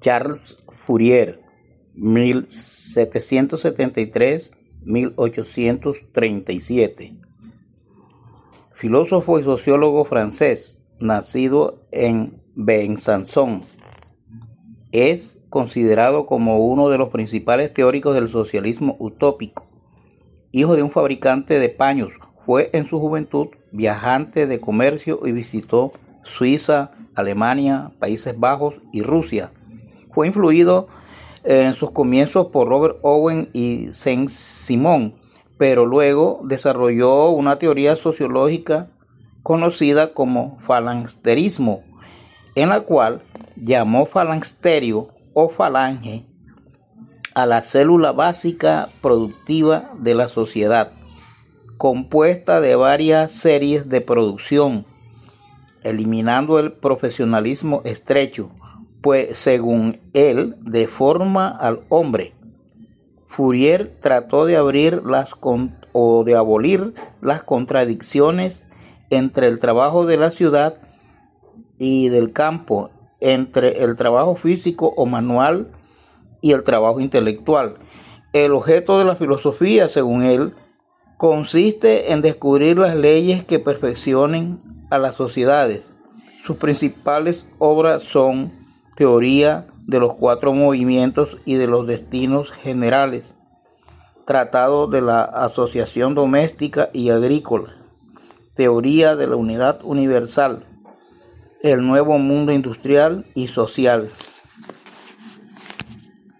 Charles Fourier, 1773-1837. Filósofo y sociólogo francés, nacido en Besançon, es considerado como uno de los principales teóricos del socialismo utópico. Hijo de un fabricante de paños, fue en su juventud viajante de comercio y visitó Suiza, Alemania, Países Bajos y Rusia. Fue influido en sus comienzos por Robert Owen y Saint-Simon, pero luego desarrolló una teoría sociológica conocida como falansterismo, en la cual llamó falansterio o falange a la célula básica productiva de la sociedad, compuesta de varias series de producción, eliminando el profesionalismo estrecho, pues según él deforma al hombre. Fourier trató de abrir las o de abolir las contradicciones entre el trabajo de la ciudad y del campo, entre el trabajo físico o manual y el trabajo intelectual. El objeto de la filosofía, según él, consiste en descubrir las leyes que perfeccionen a las sociedades. Sus principales obras son Teoría de los cuatro movimientos y de los destinos generales, Tratado de la Asociación Doméstica y Agrícola, Teoría de la Unidad Universal, El Nuevo Mundo Industrial y Social.